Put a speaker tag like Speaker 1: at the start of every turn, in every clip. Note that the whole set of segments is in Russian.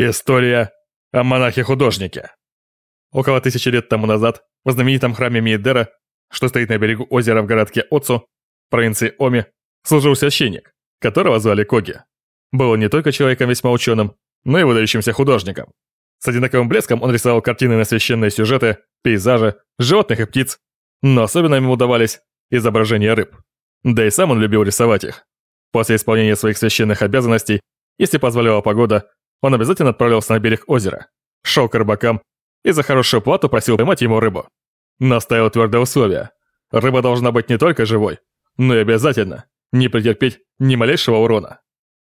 Speaker 1: История о монахе-художнике. Около тысячи лет тому назад в знаменитом храме Миедера, что стоит на берегу озера в городке Оцу, провинции Оми, служил священник, которого звали Коги. Был он не только человеком весьма ученым, но и выдающимся художником. С одинаковым блеском он рисовал картины на священные сюжеты, пейзажи, животных и птиц, но особенно ему удавались изображения рыб. Да и сам он любил рисовать их. После исполнения своих священных обязанностей, если позволяла погода, он обязательно отправлялся на берег озера, шел к рыбакам и за хорошую плату просил поймать ему рыбу. Наставил твердое условие. Рыба должна быть не только живой, но и обязательно не претерпеть ни малейшего урона.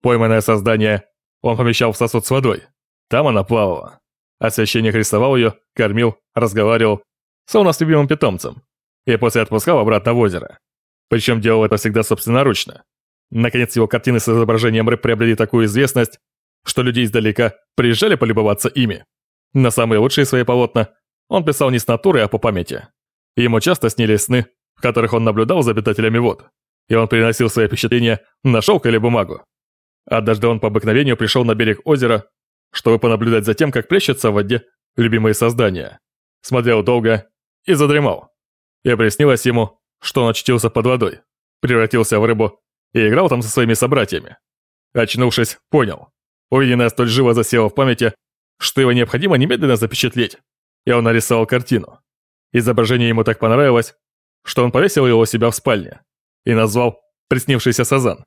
Speaker 1: Пойманное создание он помещал в сосуд с водой. Там она плавала. А священник рисовал ее, кормил, разговаривал, словно с любимым питомцем, и после отпускал обратно в озеро. Причем делал это всегда собственноручно. Наконец его картины с изображением рыб приобрели такую известность, что люди издалека приезжали полюбоваться ими. На самые лучшие свои полотна он писал не с натуры, а по памяти. Ему часто снились сны, в которых он наблюдал за обитателями вод, и он переносил свои впечатления на шелк или бумагу. Однажды он по обыкновению пришел на берег озера, чтобы понаблюдать за тем, как плещутся в воде любимые создания. Смотрел долго и задремал. И приснилось ему, что он очутился под водой, превратился в рыбу и играл там со своими собратьями. Очнувшись, понял, Увиденное столь живо засело в памяти, что его необходимо немедленно запечатлеть, и он нарисовал картину. Изображение ему так понравилось, что он повесил его у себя в спальне и назвал «Приснившийся Сазан».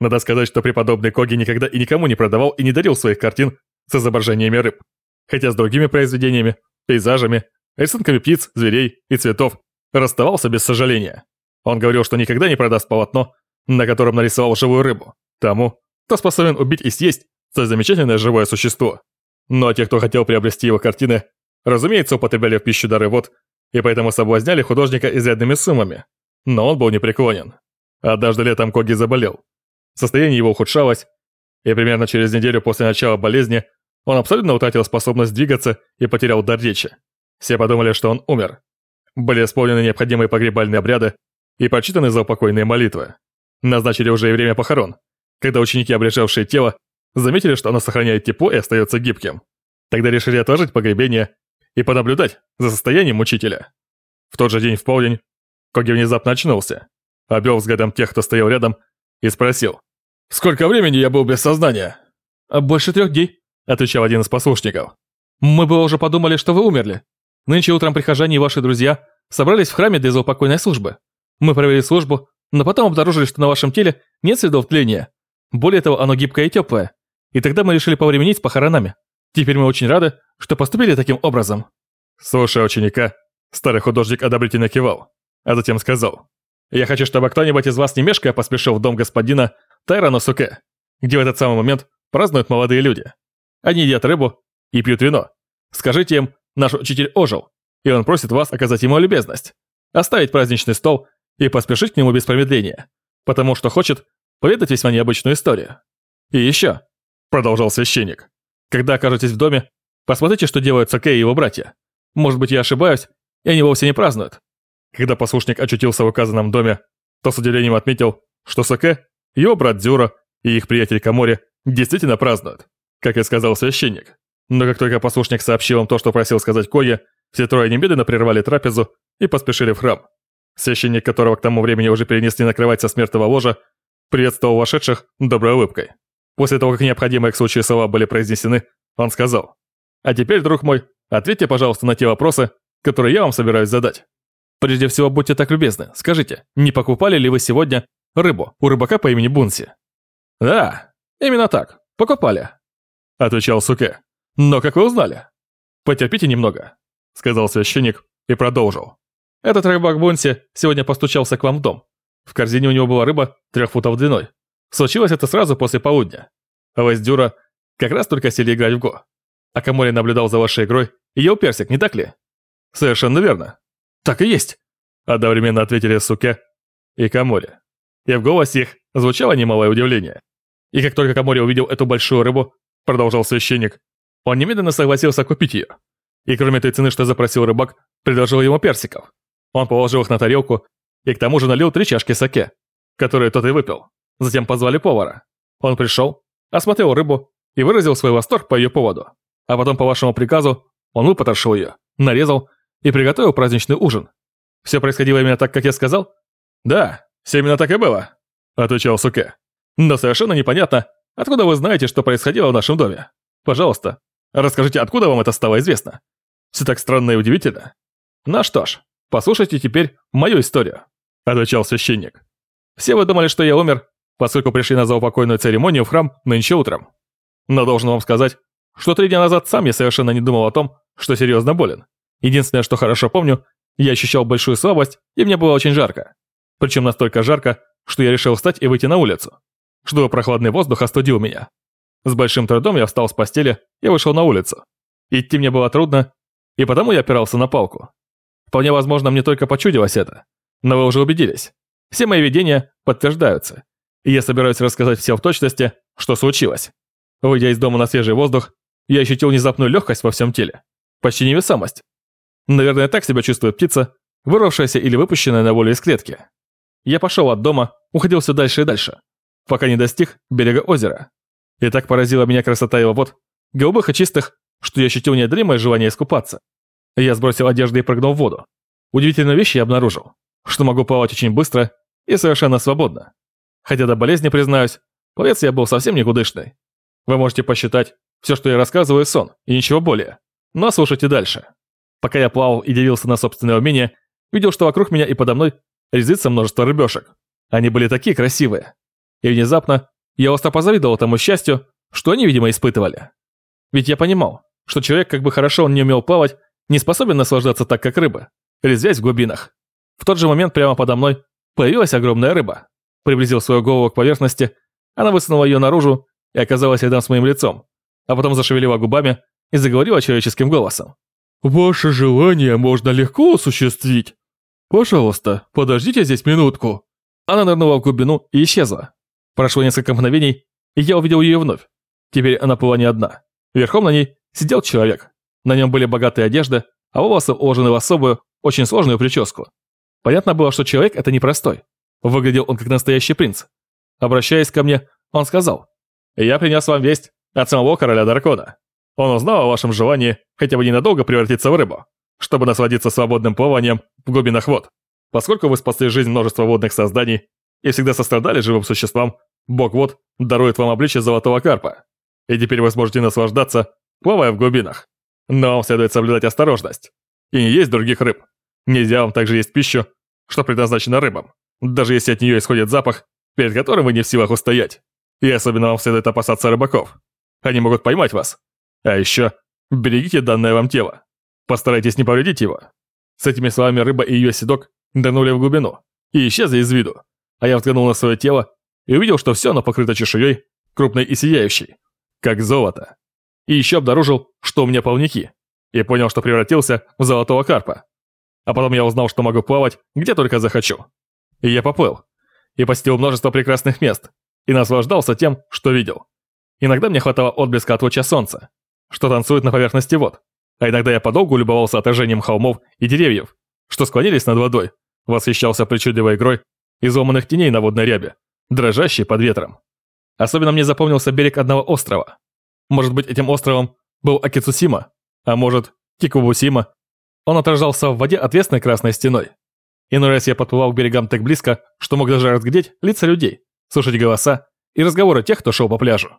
Speaker 1: Надо сказать, что преподобный Коги никогда и никому не продавал и не дарил своих картин с изображениями рыб, хотя с другими произведениями, пейзажами, рисунками птиц, зверей и цветов расставался без сожаления. Он говорил, что никогда не продаст полотно, на котором нарисовал живую рыбу, тому, кто способен убить и съесть столь замечательное живое существо. Но те, кто хотел приобрести его картины, разумеется, употребляли в пищу дары вод, и поэтому соблазняли художника изрядными суммами. Но он был непреклонен. Однажды летом Коги заболел. Состояние его ухудшалось, и примерно через неделю после начала болезни он абсолютно утратил способность двигаться и потерял дар речи. Все подумали, что он умер. Были исполнены необходимые погребальные обряды и прочитаны заупокойные молитвы. Назначили уже и время похорон, когда ученики, облежавшие тело, заметили, что оно сохраняет тепло и остается гибким. Тогда решили отложить погребение и понаблюдать за состоянием учителя. В тот же день в полдень Коги внезапно очнулся, обвел взглядом тех, кто стоял рядом, и спросил. «Сколько времени я был без сознания?»
Speaker 2: «А «Больше трех дней», — отвечал один из послушников. «Мы бы уже подумали, что вы умерли. Нынче утром прихожане и ваши друзья собрались в храме для заупокойной службы. Мы провели службу, но потом обнаружили, что на вашем теле нет следов тления. Более того, оно гибкое и теплое. И тогда мы решили повременить с похоронами. Теперь мы очень рады, что поступили таким образом».
Speaker 1: Слушая ученика, старый художник одобрительно кивал, а затем сказал. «Я хочу, чтобы кто-нибудь из вас не мешкая поспешил в дом господина Тайрано Суке, где в этот самый момент празднуют молодые люди. Они едят рыбу и пьют вино. Скажите им, наш учитель ожил, и он просит вас оказать ему любезность, оставить праздничный стол и поспешить к нему без промедления, потому что хочет поведать весьма необычную историю. И еще, продолжал священник. Когда окажетесь в доме, посмотрите, что делают Саке и его братья. Может быть, я ошибаюсь, и они вовсе не празднуют. Когда послушник очутился в указанном доме, то с удивлением отметил, что Саке, его брат Дзюра и их приятель Камори действительно празднуют, как и сказал священник. Но как только послушник сообщил им то, что просил сказать Кое, все трое немедленно прервали трапезу и поспешили в храм. Священник, которого к тому времени уже перенесли на кровать со смертного ложа, приветствовал вошедших доброй улыбкой. После того, как необходимые к случаю слова были произнесены, он сказал, «А теперь, друг мой, ответьте, пожалуйста, на те вопросы, которые я вам собираюсь задать. Прежде всего, будьте так любезны, скажите, не покупали ли вы сегодня рыбу у рыбака по имени Бунси?» «Да, именно так, покупали», — отвечал Суке. «Но как вы узнали?» «Потерпите немного», — сказал священник и продолжил. «Этот рыбак Бунси сегодня постучался к вам в дом. В корзине у него была рыба трех футов длиной. Случилось это сразу после полудня. А вы с Дюра как раз только сели играть в Го. А Камори наблюдал за вашей игрой и ел персик, не так ли? Совершенно верно. Так и есть. Одновременно ответили Суке и Камори. И в голосе их звучало немалое удивление. И как только Камори увидел эту большую рыбу, продолжал священник, он немедленно согласился купить ее. И кроме той цены, что запросил рыбак, предложил ему персиков. Он положил их на тарелку и к тому же налил три чашки саке, которые тот и выпил. Затем позвали повара. Он пришел, осмотрел рыбу
Speaker 2: и выразил свой восторг по ее поводу. А потом, по вашему приказу, он выпотрошил ее, нарезал и приготовил праздничный ужин. Все происходило именно так, как я сказал?
Speaker 1: Да, все именно так и было, отвечал Суке.
Speaker 2: Но совершенно непонятно, откуда вы знаете, что происходило в нашем доме. Пожалуйста, расскажите, откуда вам это стало известно? Все так странно и удивительно. Ну что ж, послушайте теперь мою историю, отвечал священник. Все вы думали, что я умер, поскольку пришли на заупокойную церемонию в храм нынче утром. Но должен вам сказать, что три дня назад сам я совершенно не думал о том, что серьезно болен. Единственное, что хорошо помню, я ощущал большую слабость, и мне было очень жарко. Причем настолько жарко, что я решил встать и выйти на улицу, чтобы прохладный воздух остудил меня. С большим трудом я встал с постели и вышел на улицу. Идти мне было трудно, и потому я опирался на палку. Вполне возможно, мне только почудилось это. Но вы уже убедились. Все мои видения подтверждаются. И я собираюсь рассказать всем в точности, что случилось. Выйдя из дома на свежий воздух, я ощутил внезапную легкость во всем теле. Почти невесомость. Наверное, так себя чувствует птица, вырвавшаяся или выпущенная на волю из клетки. Я пошел от дома, уходил все дальше и дальше, пока не достиг берега озера. И так поразила меня красота его вод, голубых и чистых, что я ощутил неодолимое желание искупаться. Я сбросил одежду и прыгнул в воду. Удивительную вещь я обнаружил, что могу плавать очень быстро и совершенно свободно. Хотя до болезни, признаюсь, пловец я был совсем никудышный. Вы можете посчитать, все, что я рассказываю, сон, и ничего более. Но слушайте дальше. Пока я плавал и дивился на собственное умение, видел, что вокруг меня и подо мной резвится множество рыбешек. Они были такие красивые. И внезапно я остро позавидовал тому счастью, что они, видимо, испытывали. Ведь я понимал, что человек, как бы хорошо он не умел плавать, не способен наслаждаться так, как рыбы, резвясь в глубинах. В тот же момент прямо подо мной появилась огромная рыба. Приблизил свою голову к поверхности, она высунула ее наружу и оказалась рядом с моим лицом, а потом зашевелила губами и заговорила человеческим голосом. «Ваше желание можно легко осуществить. Пожалуйста, подождите здесь минутку». Она нырнула в глубину и исчезла. Прошло несколько мгновений, и я увидел ее вновь. Теперь она была не одна. Верхом на ней сидел человек. На нем были богатые одежды, а волосы уложены в особую, очень сложную прическу. Понятно было, что человек это непростой. Выглядел он как настоящий принц. Обращаясь ко мне, он сказал, «Я принес вам весть от самого короля дракона. Он узнал о вашем желании хотя бы ненадолго превратиться в рыбу, чтобы насладиться свободным плаванием в глубинах вод. Поскольку вы спасли жизнь множества водных созданий и всегда сострадали живым существам, бог вод дарует вам обличие золотого карпа. И теперь вы сможете наслаждаться, плавая в глубинах. Но вам следует соблюдать осторожность. И не есть других рыб. Нельзя вам также есть пищу, что предназначена рыбам, даже если от нее исходит запах, перед которым вы не в силах устоять. И особенно вам следует опасаться рыбаков. Они могут поймать вас. А еще берегите данное вам тело. Постарайтесь не повредить его. С этими словами рыба и ее седок нырнули в глубину и исчезли из виду. А я взглянул на свое тело и увидел, что все оно покрыто чешуей, крупной и сияющей, как золото. И еще обнаружил, что у меня полники, и понял, что превратился в золотого карпа. А потом я узнал, что могу плавать, где только захочу. И я поплыл, и посетил множество прекрасных мест, и наслаждался тем, что видел. Иногда мне хватало отблеска от луча солнца, что танцует на поверхности вод, а иногда я подолгу любовался отражением холмов и деревьев, что склонились над водой, восхищался причудливой игрой изломанных теней на водной рябе, дрожащей под ветром. Особенно мне запомнился берег одного острова. Может быть, этим островом был Акицусима, а может, Кикубусима. Он отражался в воде отвесной красной стеной. Иной раз я подплывал к берегам так близко, что мог даже разглядеть лица людей, слушать голоса и разговоры тех, кто шел по пляжу.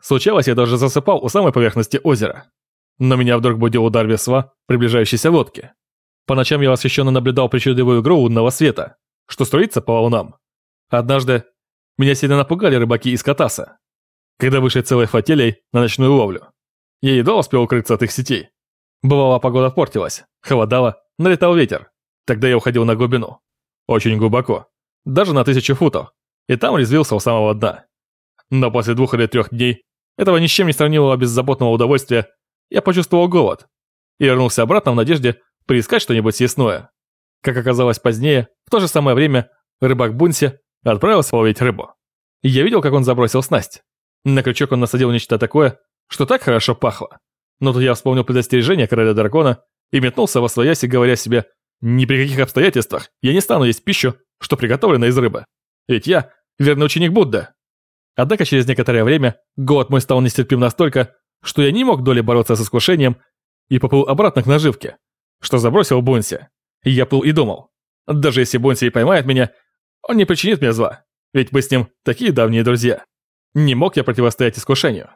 Speaker 2: Случалось, я даже засыпал у самой поверхности озера. Но меня вдруг будил удар весла приближающейся лодки. По ночам я восхищенно наблюдал причудливую игру лунного света, что струится по волнам. Однажды меня сильно напугали рыбаки из Катаса, когда вышли целой флотилией на ночную ловлю. Я едва успел укрыться от их сетей. Бывало, погода портилась, холодало, налетал ветер. Тогда я уходил на глубину. Очень глубоко. Даже на тысячу футов. И там резвился у самого дна. Но после двух или трех дней этого ни с чем не сравнимого беззаботного удовольствия я почувствовал голод. И вернулся обратно в надежде поискать что-нибудь съестное. Как оказалось позднее, в то же самое время рыбак Бунси отправился ловить рыбу. я видел, как он забросил снасть. На крючок он насадил нечто такое, что так хорошо пахло. Но тут я вспомнил предостережение короля дракона и метнулся во свояси, говоря себе, ни при каких обстоятельствах я не стану есть пищу, что приготовлено из рыбы. Ведь я верный ученик Будда. Однако через некоторое время голод мой стал нестерпим настолько, что я не мог доли бороться с искушением и поплыл обратно к наживке, что забросил Бонси. Я плыл и думал, даже если Бонси и поймает меня, он не причинит мне зла, ведь мы с ним такие давние друзья. Не мог я противостоять искушению.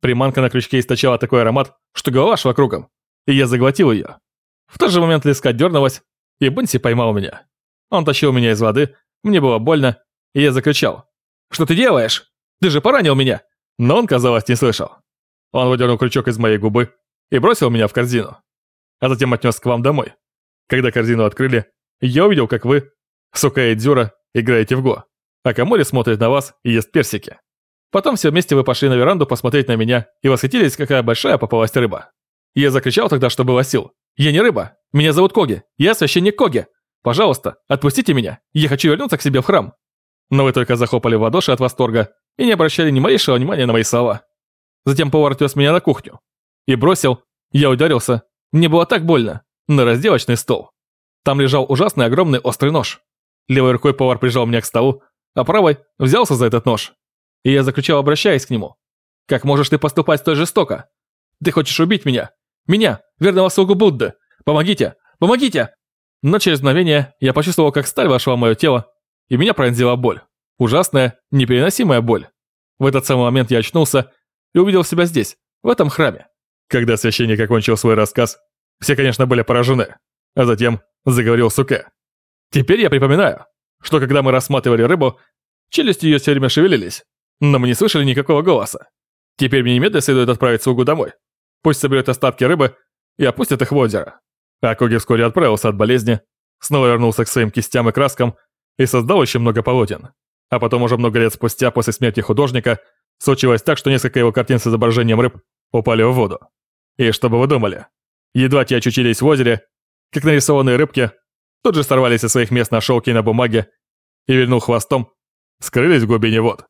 Speaker 2: Приманка на крючке источала такой аромат, что голова шла кругом, и я заглотил ее. В тот же момент леска дернулась, и Бонси поймал меня. Он тащил меня из воды, мне было больно, и я закричал. «Что ты делаешь? Ты же поранил меня!» Но он, казалось, не слышал. Он выдернул крючок из моей губы и бросил меня в корзину, а затем отнес к вам домой. Когда корзину открыли, я увидел, как вы, Сука и Дзюра, играете в го, а Камори смотрит на вас и ест персики. Потом все вместе вы пошли на веранду посмотреть на меня и восхитились, какая большая попалась рыба. Я закричал тогда, что было сил. «Я не рыба! Меня зовут Коги! Я священник Коги! Пожалуйста, отпустите меня! Я хочу вернуться к себе в храм!» Но вы только захлопали в ладоши от восторга и не обращали ни малейшего внимания на мои слова. Затем повар отвез меня на кухню. И бросил, я ударился, мне было так больно, на разделочный стол. Там лежал ужасный огромный острый нож. Левой рукой повар прижал меня к столу, а правой взялся за этот нож. И я закричал, обращаясь к нему. «Как можешь ты поступать столь жестоко? Ты хочешь убить меня? Меня, верного слугу Будды! Помогите! Помогите!» Но через мгновение я почувствовал, как сталь вошла в мое тело, и меня пронзила боль. Ужасная, непереносимая боль. В этот самый момент я очнулся и увидел себя здесь, в этом храме. Когда священник окончил свой рассказ, все, конечно, были поражены, а затем заговорил Суке. Теперь я припоминаю, что когда мы рассматривали рыбу, челюсти ее все время шевелились, но мы не слышали никакого голоса. Теперь мне немедленно следует отправить слугу домой. Пусть соберет остатки рыбы и опустит их в озеро. А Коги вскоре отправился от болезни, снова вернулся к своим кистям и краскам и создал еще много полотен. А потом уже много лет спустя, после смерти художника, случилось так, что несколько его картин с изображением рыб упали в воду. И что бы вы думали? Едва те очутились в озере, как нарисованные рыбки, тут же сорвались со своих мест на шелке и на бумаге и, вильнув хвостом, скрылись в глубине вод.